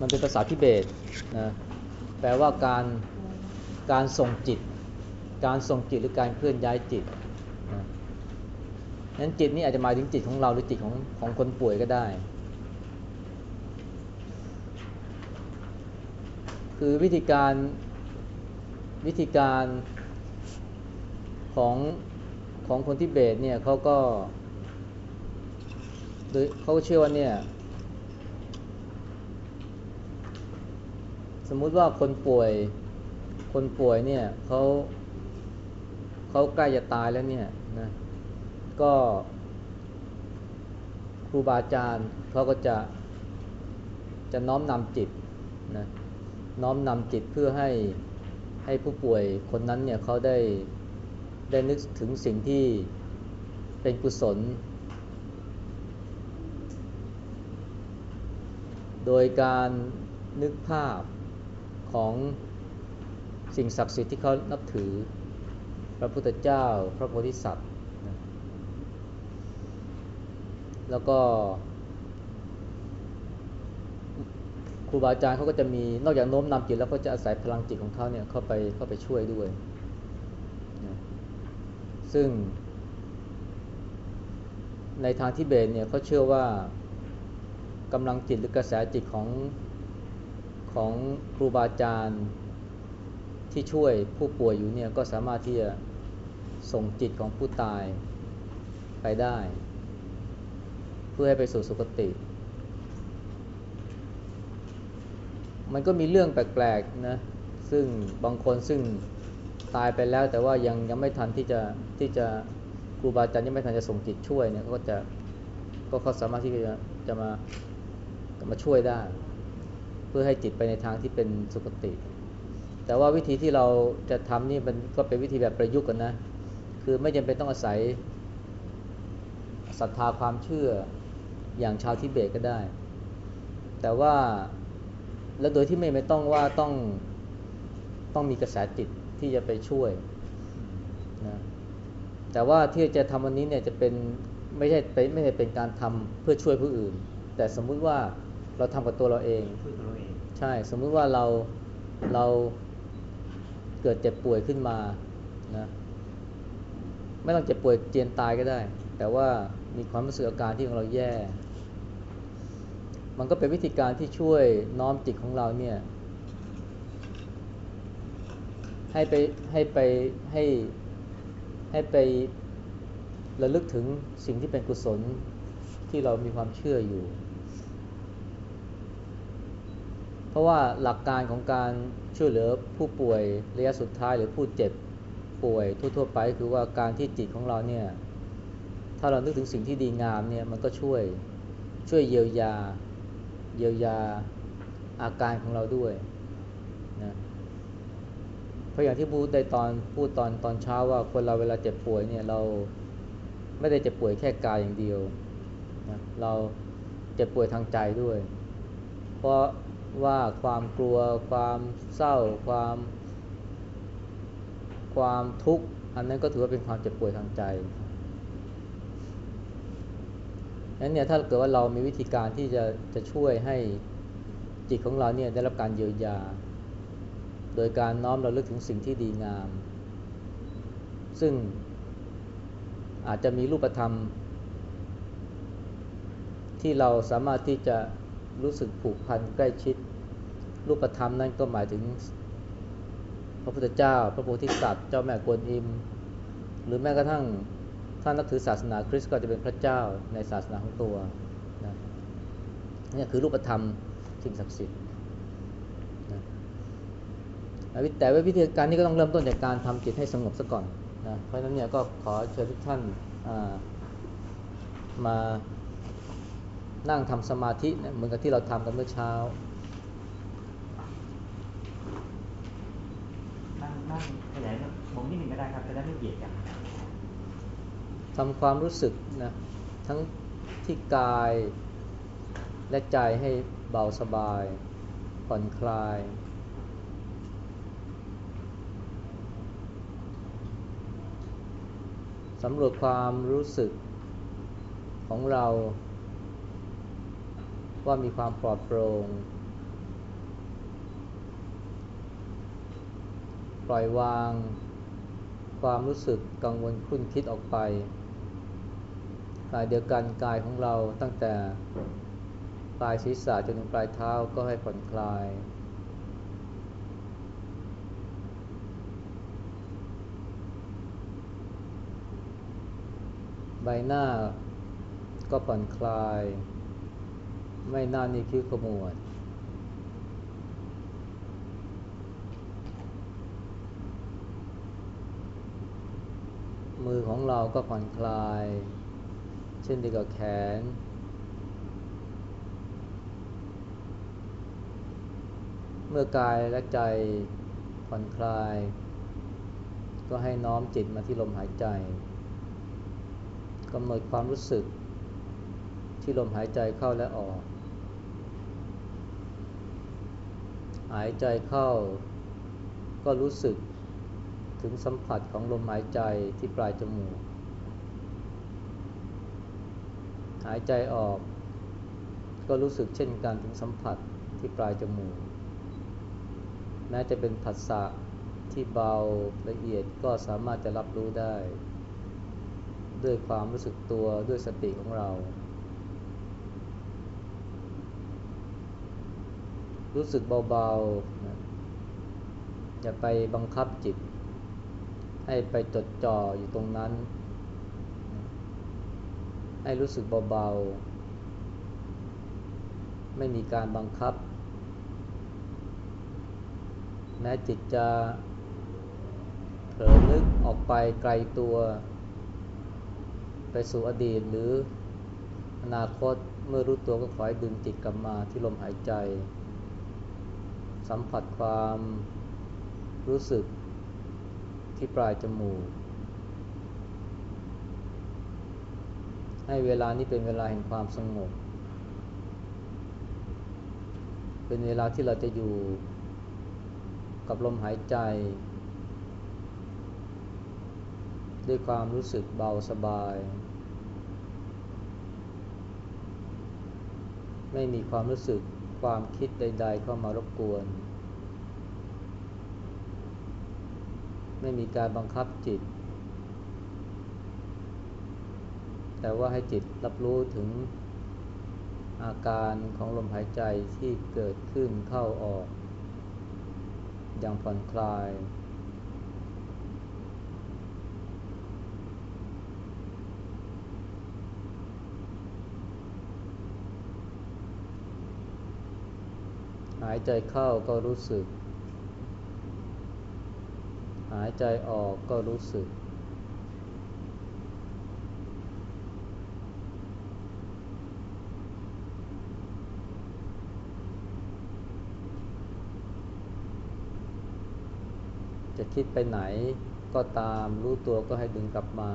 มันเป็นภาษาทิเบตนะแปลว่าการการส่งจิต การส่งจิตหรือการเคลื่อนย้ายจิตนะนั้นจิตนี่อาจจะหมายถึงจิตของเราหรือจิตของของคนป่วยก็ได้ คือวิธีการวิธีการของของคนทิเบตเนี่ยเขาก็เขาเชื่อว่าเนี่ย สมมุติว่าคนป่วย คนป่วยเนี่ยเขาเขาใกล้จะตายแล้วเนี่ยนะก็ครูบาอาจารย์เขาก็จะจะน้อมนำจิตนะน้อมนำจิตเพื่อให้ให้ผู้ป่วยคนนั้นเนี่ยเขาได้ได้นึกถึงสิ่งที่เป็นกุศล โดยการนึกภาพ ของสิ่งศักดิ์สิทธิ์ที่เขานับถือ พระพุทธเจ้า พระโพธิสัตว์นะแล้วก็ครูบาอาจารย์เขาก็จะมีนอกจากโน้มนำจิตแล้วก็จะอาศัยพลังจิตของเขาเนี่ยเข้าไปเข้าไปช่วยด้วยนะซึ่ง ในทางทิเบตเนี่ยเขาเชื่อว่ากำลังจิตหรือกระแสจิตของ ของครูบาอาจารย์ที่ช่วยผู้ป่วยอยู่เนี่ยก็สามารถที่จะส่งจิตของผู้ตายไปได้ เพื่อให้ไปสู่สุคติ มันก็มีเรื่องแปลกๆนะซึ่งบางคนซึ่งตายไปแล้วแต่ว่ายังยังไม่ทันที่จะที่จะครูบาอาจารย์ยังไม่ทันจะส่งจิตช่วยเนี่ยก็จะก็เขาสามารถที่จะจะมามาช่วยได้ พื่อให้จิตไปในทางที่เป็นสุคติ แต่ว่าวิธีที่เราจะทำนี่มันก็เป็นวิธีแบบประยุกต์กันนะ คือไม่จำเป็นต้องอาศัยศรัทธาความเชื่ออย่างชาวทิเบตก็ได้ แต่ว่าแล้วโดยที่ไม่ไม่ต้องว่าต้องต้องมีกระแสจิตที่จะไปช่วยนะแต่ว่าที่จะทำวันนี้เนี่ยจะเป็นไม่ใช่ไม่ใช่เป็นการทำเพื่อช่วยผู้อื่น แต่สมมุติว่า เราทำกับตัวเราเองช่วยตัวเราเอง ใช่สมมุติว่าเราเราเกิดเจ็บป่วยขึ้นมานะไม่ต้องเจ็บป่วยเจียนตายก็ได้ แต่ว่ามีความรู้สึกอาการที่ของเราแย่ มันก็เป็นวิธีการที่ช่วยน้อมจิตของเราเนี่ยให้ไปให้ไปให้ให้ไประลึกถึงสิ่งที่เป็นกุศลที่เรามีความเชื่ออยู่ เพราะว่าหลักการของการช่วยเหลือผู้ป่วยระยะสุดท้ายหรือผู้เจ็บป่วยทั่วๆไปคือว่าการที่จิตของเราเนี่ยถ้าเรานึกถึงสิ่งที่ดีงามเนี่ยมันก็ช่วยช่วยเยียวยาเยียวยาอาการของเราด้วยนะเพราะอย่างที่พูดในตอนพูดตอนตอนเช้าว่าคนเราเวลาเจ็บป่วยเนี่ยเราไม่ได้เจ็บป่วยแค่กายอย่างเดียวนะเราเจ็บป่วยทางใจด้วย เพราะ ว่าความกลัว ความเศร้า ความ ความทุกข์อันนั้นก็ถือว่าเป็นความเจ็บป่วยทางใจนั้นเนี่ยถ้าเกิดว่าเรามีวิธีการที่จะจะช่วยให้จิตของเราเนี่ยได้รับการเยียวยา โดยการน้อมเราลึกถึงสิ่งที่ดีงาม ซึ่งอาจจะมีรูปธรรม ที่เราสามารถที่จะ รู้สึกผูกพันใกล้ชิด รูปธรรมนั้นก็หมายถึง พระพุทธเจ้า พระโพธิสัตว์เจ้าแม่กวนอิม หรือแม้กระทั่งถ้านับถือศาสนาคริสต์ก็จะเป็นพระเจ้าในศาสนาของตัวนะนี่คือรูปธรรมสิ่งศักดิ์สิทธิ์นะแต่ว่าวิธีการนี้ก็ต้องเริ่มต้นจากการทำจิตให้สงบซะก่อนนะเพราะฉะนั้นเนี่ยก็ขอเชิญทุกท่านมา นั่งทำสมาธินะเหมือนกับที่เราทำกันเมื่อเช้านั่งนั่งขยายมองนิดหนึ่งก็ได้ครับจะได้ไม่เบียดกันทำความรู้สึกนะทั้งที่กายและใจให้เบาสบาย ผ่อนคลายสำรวจความรู้สึกของเรา ว่ามีความปลอดโปร่งปล่อยวาง ความรู้สึกกังวลคุ้นคิดออกไปขายเดียวกันกายของเราตั้งแต่ปลายศีรษะจนถึงปลายเท้าก็ให้ผ่อนคลาย ใบหน้าก็ผ่อนคลาย ไม่นานี่คิ้วขมวดมือของเราก็ผ่อนคลาย เช่นเดียวกับแขน เมื่อกายและใจผ่อนคลาย ก็ให้น้อมจิตมาที่ลมหายใจกำหนดความรู้สึกที่ลมหายใจเข้าและออก หายใจเข้า ก็รู้สึกถึงสัมผัสของลมหายใจที่ปลายจมูก หายใจออก ก็รู้สึกเช่นกันถึงสัมผัสที่ปลายจมูก แม้จะเป็นผัสสะที่เบาละเอียดก็สามารถจะรับรู้ได้ ด้วยความรู้สึกตัวด้วยสติของเรา รู้สึกเบาๆ อย่าไปบังคับจิต ให้ไปจดจ่ออยู่ตรงนั้น ให้รู้สึกเบาๆ ไม่มีการบังคับ แม้จิตจะเผลอนึกออกไปไกลตัว ไปสู่อดีตหรืออนาคตเมื่อรู้ตัวก็ขอให้ดึงจิตกลับมาที่ลมหายใจ สัมผัสความรู้สึกที่ปลายจมูก ให้เวลานี้เป็นเวลาแห่งความสงบ เป็นเวลาที่เราจะอยู่กับลมหายใจ ด้วยความรู้สึกเบาสบาย ไม่มีความรู้สึก ความคิดใด ๆ เข้ามารบกวน ไม่มีการบังคับจิต แต่ว่าให้จิตรับรู้ถึงอาการของลมหายใจที่เกิดขึ้นเข้าออก อย่างผ่อนคลาย หายใจเข้าก็รู้สึก หายใจออกก็รู้สึก จะคิดไปไหนก็ตามรู้ตัวก็ให้ดึงกลับมา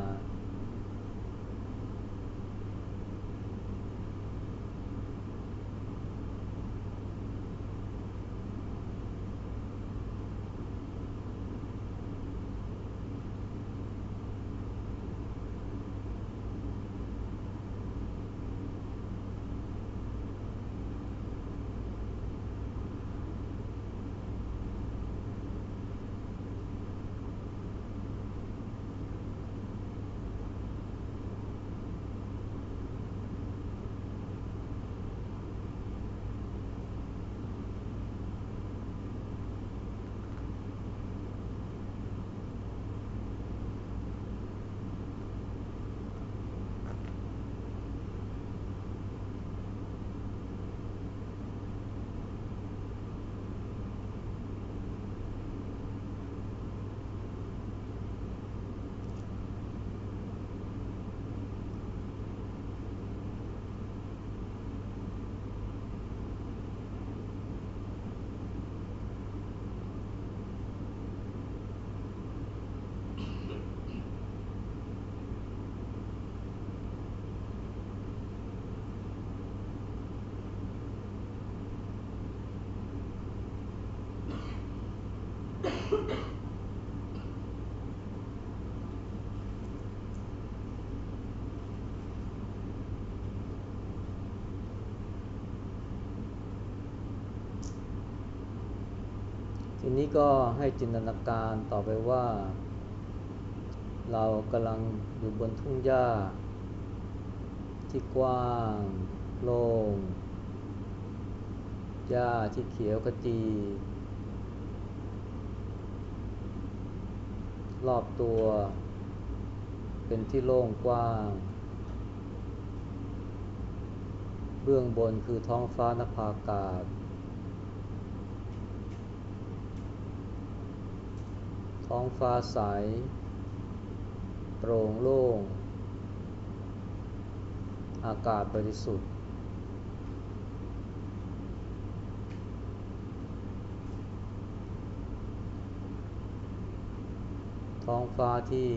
้ก็ให้จินตนาการต่อไปว่า เรากำลังอยู่บนทุ่งหญ้า ที่กว้างโล่งหญ้าที่เขียวขจี รอบตัว เป็นที่โล่งกว้าง เบื้องบนคือท้องฟ้านภาอากาศ ท้องฟ้าใส โปร่งโล่ง อากาศบริสุทธิ์ ท้องฟ้าที่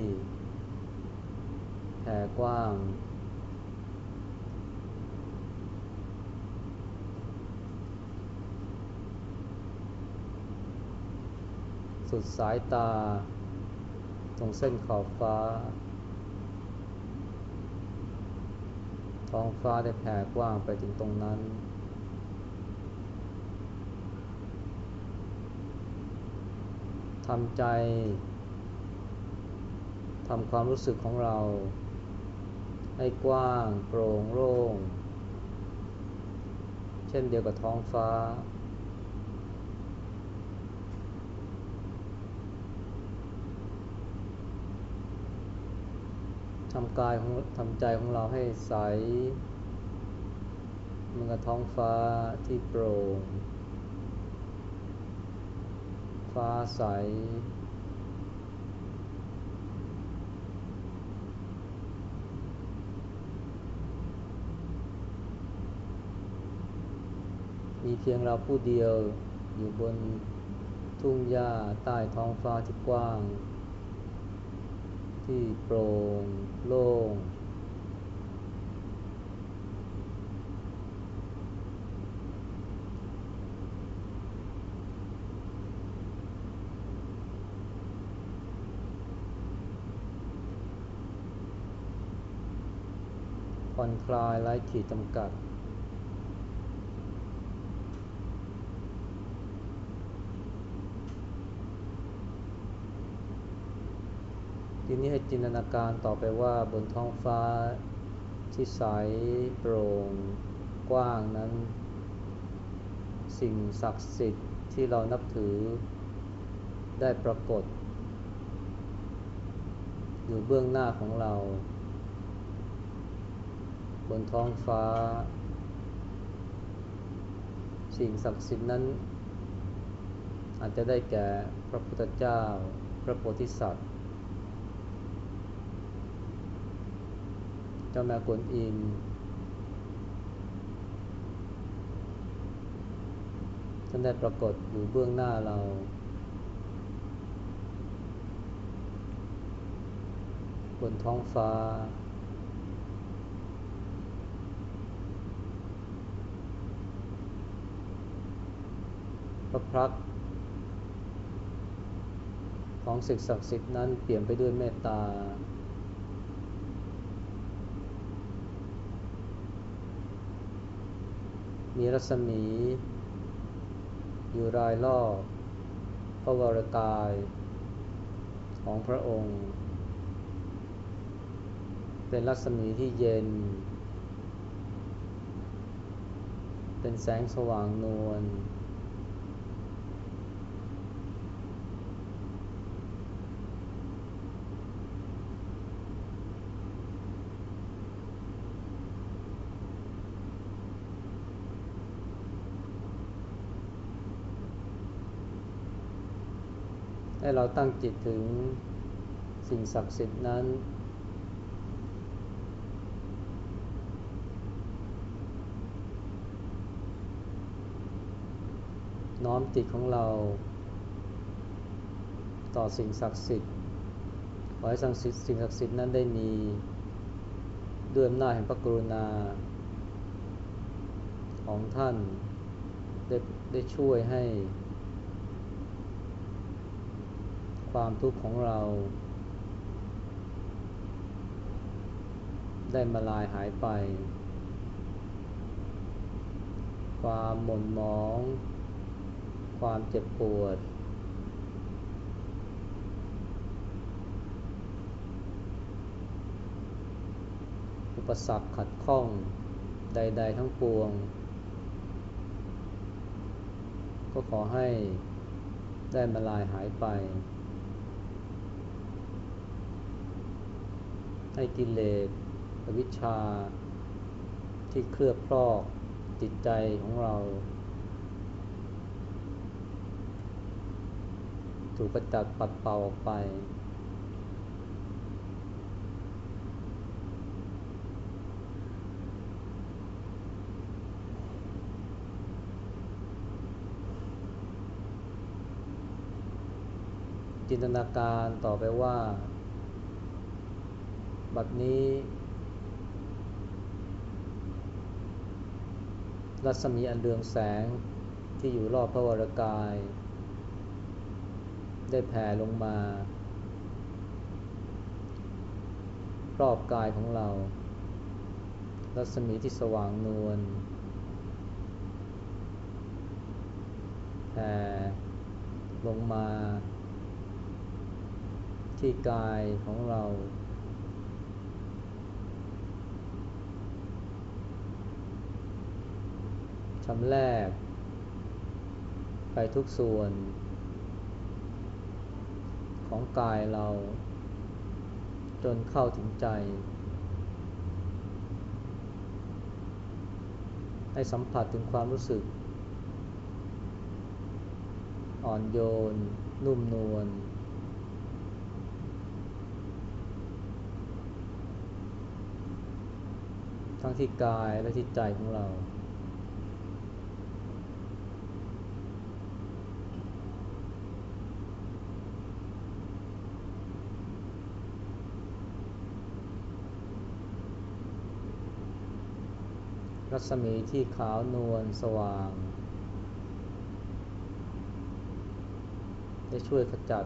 แผ่กว้าง สุดสายตา ตรงเส้นขอบฟ้า ท้องฟ้าได้แผ่กว้างไปถึงตรงนั้น ทำใจทำความรู้สึกของเรา ให้กว้างโปร่งโล่ง เช่นเดียวกับท้องฟ้า ทำกายของทำใจของเราให้ใสเหมือนกับท้องฟ้าที่โปร่ง ฟ้าใส มีเพียงเราผู้เดียวอยู่บนทุ่งหญ้าใต้ท้องฟ้าที่กว้าง ที่โปร่งโล่งผ่อนคลายไร้ขีดจำกัด ทีนี้ให้จินตนาการต่อไปว่าบนท้องฟ้าที่ใสโปร่งกว้างนั้น สิ่งศักดิ์สิทธิ์ที่เรานับถือได้ปรากฏ อยู่เบื้องหน้าของเรา บนท้องฟ้า สิ่งศักดิ์สิทธิ์นั้น อาจจะได้แก่พระพุทธเจ้า พระโพธิสัตว์ เจ้าแม่กวนอิมท่านได้ปรากฏอยู่เบื้องหน้าเรา บนท้องฟ้า พระพักตร์ของสิ่งศักดิ์สิทธิ์นั้นเปลี่ยนไปด้วยเมตตา มีรัศมี อยู่รายรอบพระวรกาย ของพระองค์ เป็นรัศมีที่เย็น เป็นแสงสว่างนวล ให้ เราตั้งจิตถึงสิ่งศักดิ์สิทธิ์นั้น น้อมจิตของเรา ต่อสิ่งศักดิ์สิทธิ์ขอให้สิ่งศักดิ์สิทธิ์สิ่งศักดิ์สิทธิ์นั้นได้มีด้วยอำนาจแห่งพระกรุณา ของท่านได้ได้ช่วยให้ ความทุกข์ของเรา ได้มาลายหายไป ความหม่นหมอง ความเจ็บปวด อุปสรรคขัดข้องใด ๆ ทั้งปวง ก็ขอให้ได้มาลายหายไป ให้กิเลสอวิชชา ที่เคลือบครอบจิตใจของเรา ถูกกระจัดปัดเป่าออกไป จินตนาการต่อไปว่า บัดนี้ รัศมีอันเรืองแสงที่อยู่รอบพระวรากาย ได้แผ่ลงมา รอบกายของเรา รัศมีที่สว่างนวลแผ่ลงมา ที่กายของเราชำแรก ไปทุกส่วน ของกายเรา จนเข้าถึงใจ ให้สัมผัสถึงความรู้สึก อ่อนโยน นุ่มนวลทั้งที่กายและที่ใจของเรา รัศมีที่ขาวนวลสว่าง ได้ช่วยขจัด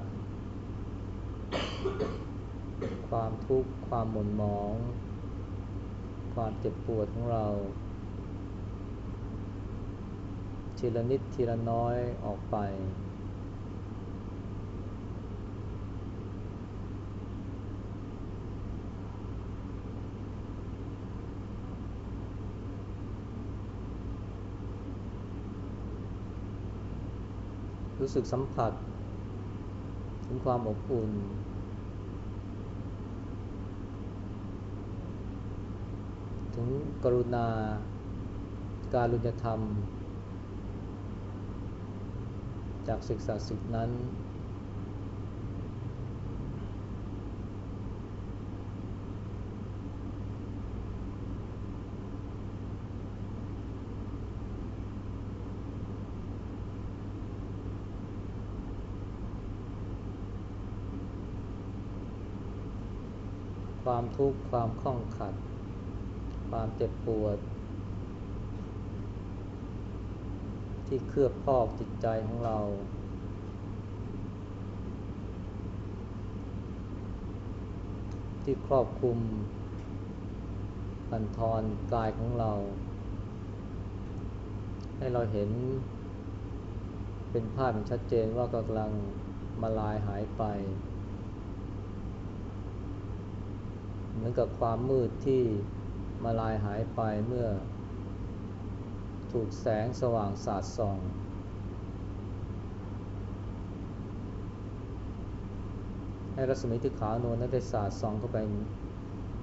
ความทุกข์ความหม่นหมอง ความเจ็บปวดของเราทีละนิดทีละน้อยออกไป รู้สึกสัมผัส ถึงความอบอุ่น ถึงกรุณา การุณธรรม จากศึกษาสิทธินั้น ทุกข์ ความข้องขัด ความเจ็บปวด ที่เคลือบพอกจิตใจของเรา ที่ครอบคลุมบันทอนกายของเรา ให้เราเห็น เป็นภาพชัดเจนว่ากำลังมาลายหายไป เหมือนกับความมืดที่มาลายหายไปเมื่อ ถูกแสงสว่างสาดส่อง ให้รัศมีที่ขาวนวลนั้นได้สาดส่องเข้าไป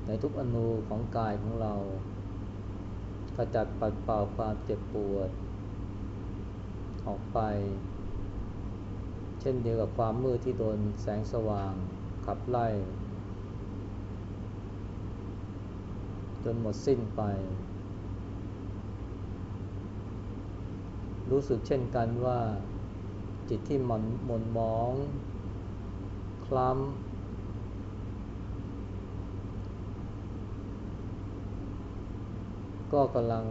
ในทุกอนูของกายของเราขจัดปัดเป่าความเจ็บปวด ออกไป เช่นเดียวกับความมืดที่โดนแสงสว่างขับไล่ จนหมดสิ้นไป รู้สึกเช่นกันว่า จิตที่มันหม่นมอง คล้ำ ก็กำลัง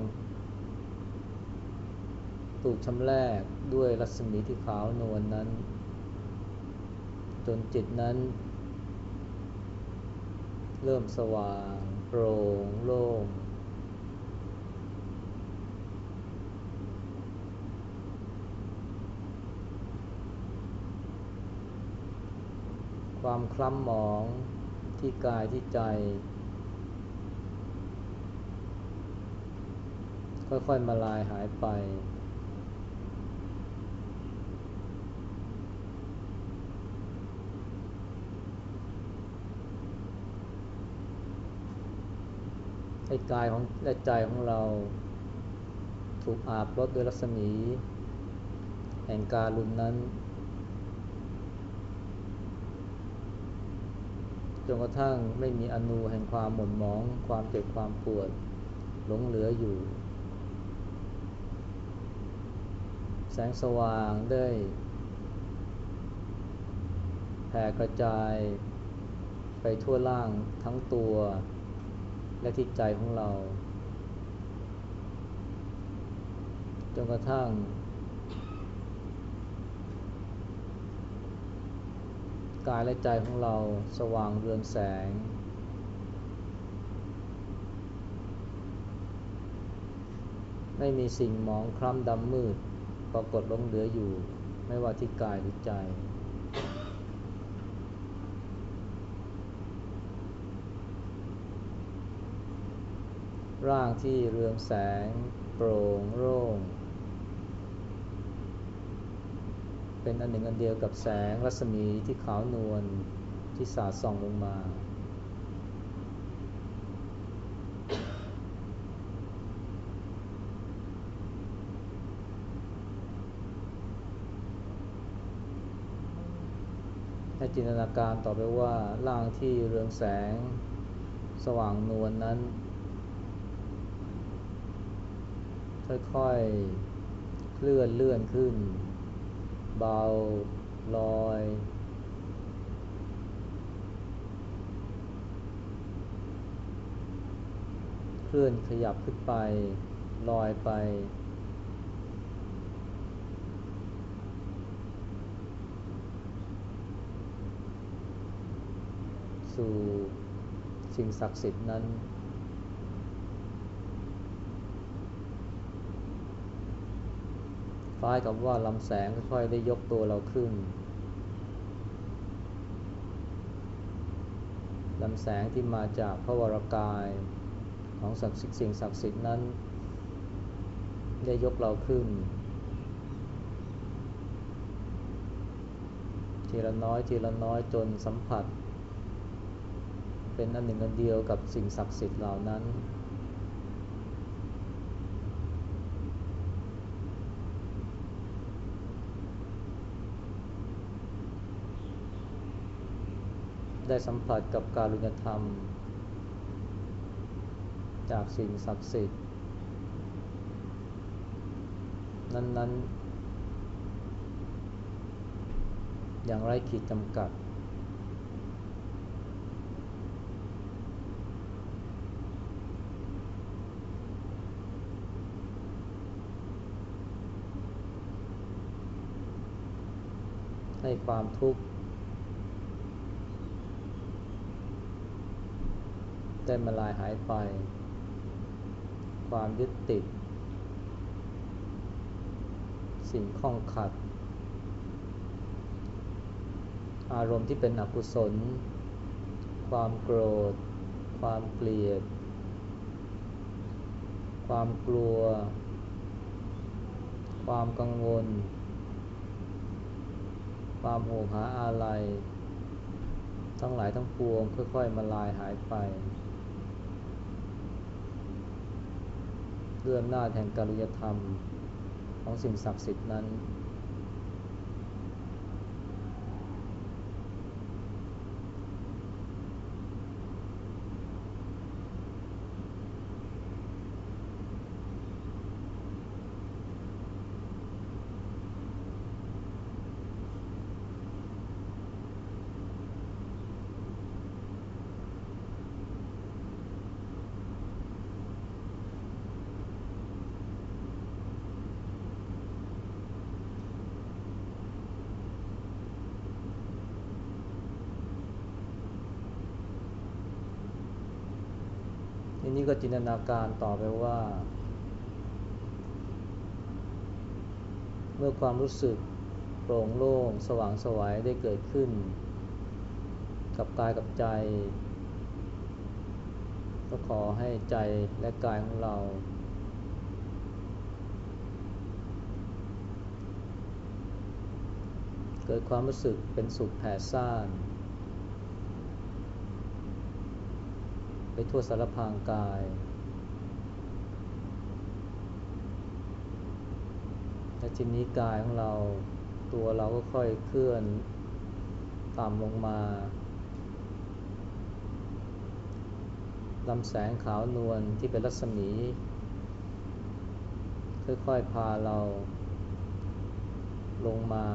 ถูกชำแรกด้วยรัศมีที่ขาวนวลนนั้น จนจิตนั้น เริ่มสว่าง โปร่งโล่งความคล้ำหมองที่กายที่ใจ ค่อยๆมาลายหายไป ให้กายของและใจของเรา ถูกอาบรดด้วยรัศมี แห่งการุณนั้นจนกระทั่งไม่มีอนูแห่งความหม่นหมอง ความเจ็บความปวด หลงเหลืออยู่ แสงสว่างได้แผ่กระจายไปทั่วล่างทั้งตัว และที่ใจของเรา จนกระทั่ง กายและใจของเราสว่างเรืองแสง ไม่มีสิ่งมองคล้ำดำมืด ปรากฏลงเหลืออยู่ไม่ว่าที่กายหรือใจ ร่างที่เรืองแสง โปร่งโล่งเป็นอันหนึ่งอันเดียวกับแสงรัศมีที่ขาวนวลที่สาดส่องลงมา ให้จินตนาการต่อไปว่าร่างที่เรืองแสงสว่างนวลนนั้น ค่อยๆ เคลื่อนเลื่อนขึ้น เบาลอย เคลื่อนขยับขึ้นไป ลอยไป สู่สิ่งศักดิ์สิทธิ์นั้น ค ล้ายกับว่าลำแสงค่อยๆได้ยกตัวเราขึ้นลำแสงที่มาจากพระวรากายของศักสิ่งศักดิ์สิทธิ์นั้น ได้ยกเราขึ้น ทีละน้อยทีละน้อยจนสัมผัส เป็นอันหนึ่งอันเดียวกับสิ่งศักดิ์สิทธิ์เหล่านั้น ได้สัมผัสกับการุณธรรม จากสิ่งศักดิ์สิทธิ์ นั้น ๆ อย่างไร้ขีดจำกัด ให้ความทุกข์ ได้มาลายหายไป ความยึดติด สิ่งข้องขัด อารมณ์ที่เป็นอกุศล ความโกรธ ความเกลียด ความกลัว ความกังวล ความโหยหาอะไร ทั้งหลายทั้งปวงค่อยๆมาลายหายไป ด้วยอำนาจแห่งการิยธรรมของสิ่งศักดิ์สิทธิ์นั้น จินตนาการต่อไปว่า เมื่อความรู้สึกโปร่งโล่ง สว่างสวยได้เกิดขึ้น กับกายกับใจ ก็ขอให้ใจและกายของเรา เกิดความรู้สึกเป็นสุขแผ่ซ่าน ไปทั่วสารพางกาย และทีนี้กายของเราตัวเราก็ค่อยเคลื่อนต่ำลงมาลำแสงขาวนวลที่เป็นรัศมี ค่อยๆพาเราลงมา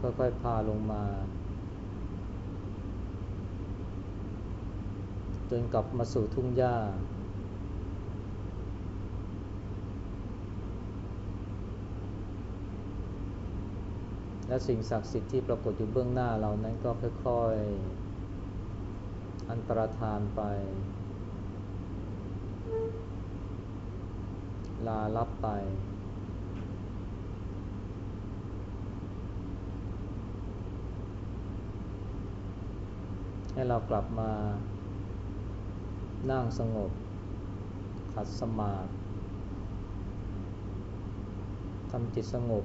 ค่อยๆพาลงมา จนกลับมาสู่ทุ่งหญ้า และสิ่งศักดิ์สิทธิ์ที่ปรากฏอยู่เบื้องหน้าเรานั้นก็ค่อยๆ อันตรธานไป ลาลับไปให้เรากลับมา นั่งสงบ ขัดสมาธิทำจิตสงบ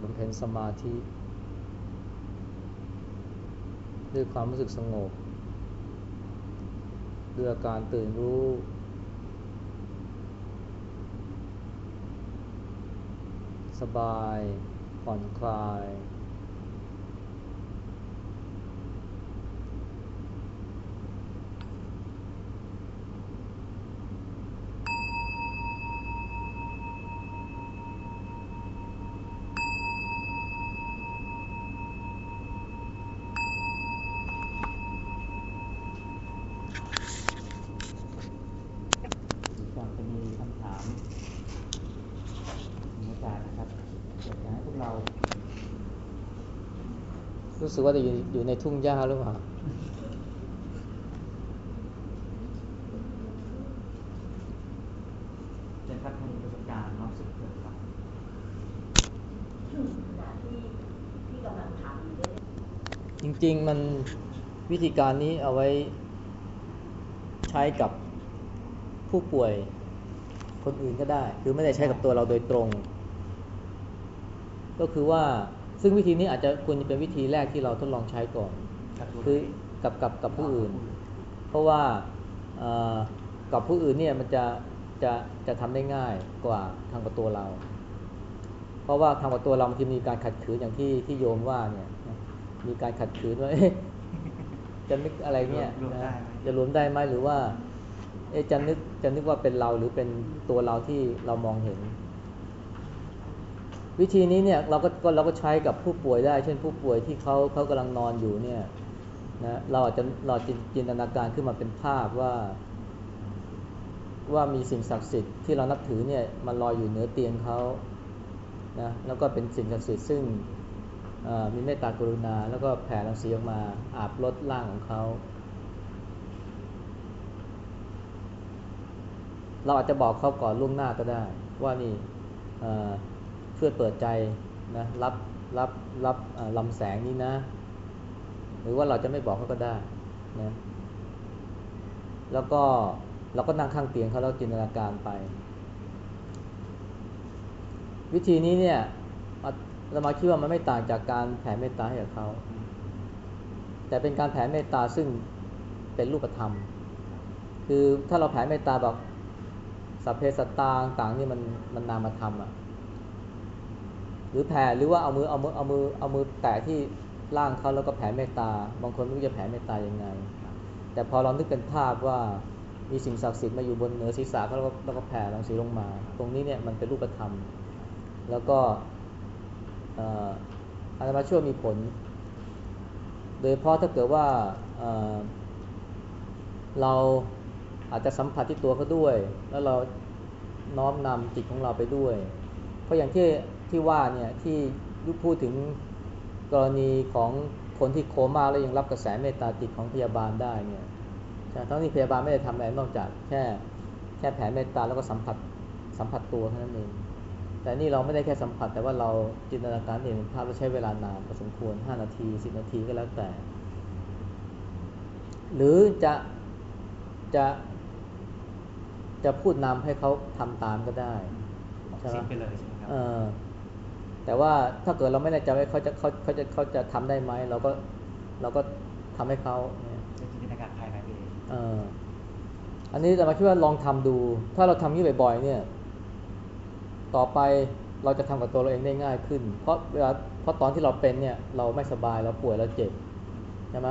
บำเพ็ญสมาธิ ด้วยความรู้สึกสงบ ด้วยอาการตื่นรู้ สบาย ผ่อนคลาย ก่อนจะมีคำถามมีอาจารย์นะครับอยากจะให้พวกเรา รู้สึกว่าจะอยู่อยู่ในทุ่งหญ้าหรือเปล่าเชิญครับมีประสบการณ์ความรู้สึกเกิดครับขณะที่ที่กำลังทำอยู่เนี่ยจริง ๆ มันวิธีการนี้เอาไว้ใช้กับผู้ป่วยคนอื่นก็ได้คือไม่ได้ใช้กับตัวเราโดยตรง ก็คือว่า ซึ่งวิธีนี้อาจจะควรจะเป็นวิธีแรกที่เราทดลองใช้ก่อนกับตัวคือกับกับกับผู้อื่น เพราะว่าเอ่อกับผู้อื่นเนี่ยมันจะจะจะทำได้ง่ายกว่าทำกับตัวเรา เพราะว่าทำกับตัวเราบางทีมีการขัดขืนอย่างที่ที่โยมว่าเนี่ยนะมีการขัดขืนว่าเอ๊ะจะนึกอะไรเนี่ยรวมนะได้ไหมจะรวมได้ไหมหรือว่าเอ๊ะจะนึกจะนึกว่าเป็นเราหรือเป็นตัวเราที่เรามองเห็น วิธีนี้เนี่ยเราก็ก็เราก็ใช้กับผู้ป่วยได้ เช่นผู้ป่วยที่เขาเขากำลังนอนอยู่เนี่ยนะเราอาจจะเราจินจินตนาการขึ้นมาเป็นภาพว่า ว่ามีสิ่งศักดิ์สิทธิ์ที่เรานับถือเนี่ยมันลอยอยู่เหนือเตียงเขานะแล้วก็เป็นสิ่งศักดิ์สิทธิ์ซึ่งมีเมตตากรุณา แล้วก็แผ่รังสีออกมาอาบลดร่างของเขา เราอาจจะบอกเขาก่อนล่วงหน้าก็ได้ ว่านี่ เอ่อเปิดใจนะรับรับรับลำแสงนี้นะ หรือว่าเราจะไม่บอกเขาก็ได้นะแล้วก็เราก็นั่งข้างเตียงเขาแล้วจินตนาการไป วิธีนี้เนี่ยเรามาคิดว่ามันไม่ต่างจากการแผ่เมตตาให้กับเขา แต่เป็นการแผ่เมตตาซึ่งเป็นรูปธรรม คือถ้าเราแผ่เมตตาแบบสัพเพสตตาต่างนี่มันมันนามธรรมอะ หรือแผ่หรือว่าเอามือเอามือเอามือเอามือแตะที่ร่างเขาแล้วก็แผ่เมตตา บางคนไม่รู้จะแผ่เมตตายังไง แต่พอเรานึกเป็นภาพว่ามีสิ่งศักดิ์สิทธิ์มาอยู่บนเหนือศีรษะเขาแล้วก็แล้วก็แผ่รังสีลงมา ตรงนี้เนี่ยมันเป็นรูปธรรม แล้วก็อาจจะมาช่วยมีผล โดยเฉพาะถ้าเกิดว่าเอ่อเราอาจจะสัมผัสที่ตัวเขาด้วย แล้วเราน้อมนำจิตของเราไปด้วย เพราะอย่างที่ ที่ว่าเนี่ยที่ยุพูดถึงกรณีของคนที่โคม่าแล้วยังรับกระแสเมตตาจิตของพยาบาลได้เนี่ยใช่ทั้งที่พยาบาลไม่ได้ทำอะไรนอกจากแค่แค่แผ่เมตตาแล้วก็สัมผัสสัมผัสตัวเท่านั้นเอง แต่นี่เราไม่ได้แค่สัมผัส แต่ว่าเราจินตนาการเห็นเป็นภาพแล้วใช้เวลานานพอสมควร 5 นาที 10 นาทีก็แล้วแต่ หรือจะจะจะพูดนำให้เขาทำตามก็ได้ใช่ไหม แต่ว่าถ้าเกิดเราไม่แน่ใจว่าเขาจะเขาเขาจะเขาจะทำได้ไหมเราก็เราก็ทำให้เขาเนี่ยเป็นจินตนาการภายในตัวเองเอออันนี้แต่มาคิดว่าลองทำดู ถ้าเราทำนี้บ่อยๆเนี่ย ต่อไปเราจะทำกับตัวเราเองได้ง่ายขึ้น เพราะเวลาเพราะตอนที่เราเป็นเนี่ย เราไม่สบายเราป่วยเราเจ็บใช่ไหม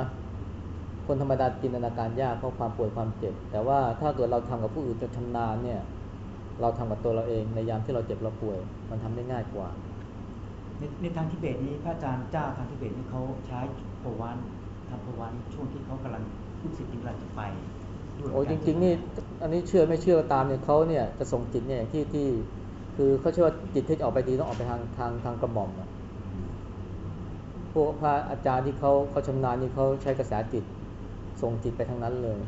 คนธรรมดาจินตนาการยากเพราะความป่วยความเจ็บ แต่ว่าถ้าเกิดเราทำกับผู้อื่นจนชำนาญเนี่ย เราทำกับตัวเราเองในยามที่เราเจ็บเราป่วย มันทำได้ง่ายกว่า ในในทางทิเบตนี้พระอาจารย์เจ้าทางทิเบตนี่เขาใช้โพวันทำโพวันช่วงที่เขากำลังลูกศิษย์กำลังจะไปด้วยโอ้จริงๆนี่อันนี้เชื่อไม่เชื่อก็ตามเนี่ยเขาเนี่ยจะส่งจิตเนี่ยที่ที่ คือเขาเชื่อว่าจิตที่จะออกไปดีต้องออกไปทางทางทางกระหม่อมอะพวกพระอาจารย์ที่เขาเขาชำนาญนี่เขาใช้กระแสจิตส่งจิตไปทางนั้นเลย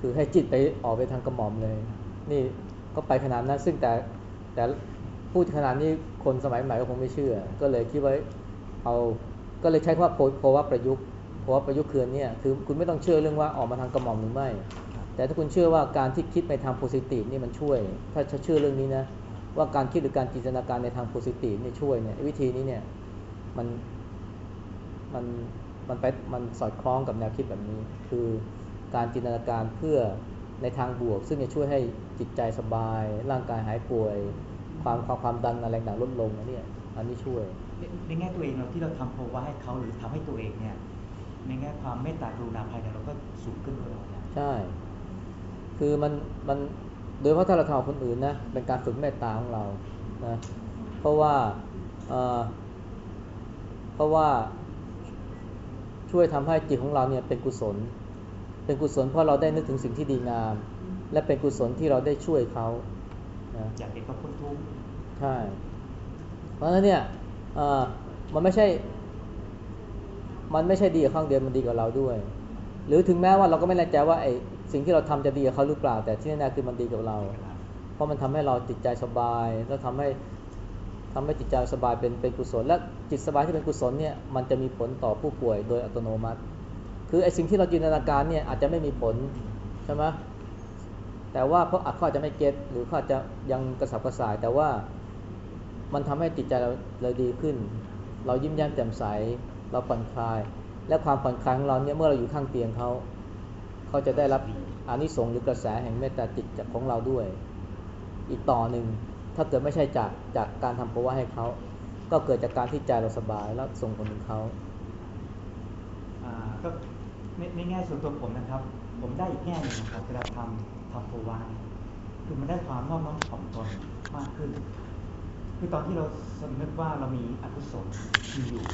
คือให้จิตไปออกไปทางกระหม่อมเลย นี่ก็ไปขนาดนั้นซึ่งแต่แต่ พูดขนาดนี้คนสมัยใหม่ก็คงไม่เชื่อ ก็เลยคิดว่าเอาก็เลยใช้คำว่าโพวะประยุกต์โพวะประยุกต์คือนเนี่ยคือคุณไม่ต้องเชื่อเรื่องว่าออกมาทางกระหม่อมหรือไม่ แต่ถ้าคุณเชื่อว่าการที่คิดในทางโพซิทีฟนี่มันช่วย ถ้าเชื่อเรื่องนี้นะว่าการคิดหรือการจินตนาการในทางโพซิทีฟนี่ช่วยเนี่ยวิธีนี้เนี่ยมันมันมันไปมันสอดคล้องกับแนวคิดแบบนี้ คือการจินตนาการเพื่อในทางบวก ซึ่งจะช่วยให้จิตใจสบาย ร่างกายหายป่วย ความความความดันอะไรต่างๆลดลงอันเนี้ยอันนี้ช่วยในในแง่ตัวเองเราที่เราทำโพวะให้เขาหรือทำให้ตัวเองเนี่ยในแง่ความเมตตากรุณาภายในเราก็สูงขึ้นด้วยเหรออาจารย์ใช่ คือมันมันโดยเฉพาะถ้าเราทำกับคนอื่นนะเป็นการฝึกเมตตาของเรานะเพราะว่าเอ่อเพราะว่าช่วยทำให้จิตของเราเนี่ยเป็นกุศล เป็นกุศลเพราะเราได้นึกถึงสิ่งที่ดีงาม และเป็นกุศลที่เราได้ช่วยเขา นะอยากเห็นเขาพ้นทุกข์ใช่ เพราะฉะนั้นเนี่ยมันไม่ใช่ มันไม่ใช่ดีกับข้างเดียวมันดีกับเราด้วย หรือถึงแม้ว่าเราก็ไม่แน่ใจว่าไอ้สิ่งที่เราทำจะดีกับเขาหรือเปล่า แต่ที่แน่ๆคือมันดีกับเรา เพราะมันทำให้เราจิตใจสบาย แล้วทำให้ทำให้จิตใจสบายเป็นเป็นกุศล และจิตสบายที่เป็นกุศลเนี่ยมันจะมีผลต่อผู้ป่วยโดยอัตโนมัติ คือไอ้สิ่งที่เราจินตนาการเนี่ยอาจจะไม่มีผลใช่ไหม แต่ว่าเพราะอาจขาอจะไม่เก็ตหรือขาอจะยังกระสับกระส่าย แต่ว่ามันทำให้จิตใจเราเราดีขึ้น เรายิ้มแย้มแจ่มใส เราผ่อนคลาย และความผ่อนคลายของเราเนี่ยเมื่อเราอยู่ข้างเตียงเขาเขาจะได้รับอานิสงส์หรือกระแสแห่งเมตตาจิตจากของเราด้วย อีกต่อหนึ่งถ้าเกิดไม่ใช่จากจากการทำเพราะว่าให้เขาก็เกิดจากการที่ใจเราสบายแล้วส่งผลถึงเขาอ่าก็ในในแง่ส่วนตัวผมนะครับ ผมได้อีกแง่หนึ่งนะครับเวลาทำ ทำโพวะเนี่ยคือมันได้ความนอบน้อมถ่อมตนมากขึ้น คือตอนที่เราสำนึกว่าเรามีอกุศลมีอยู่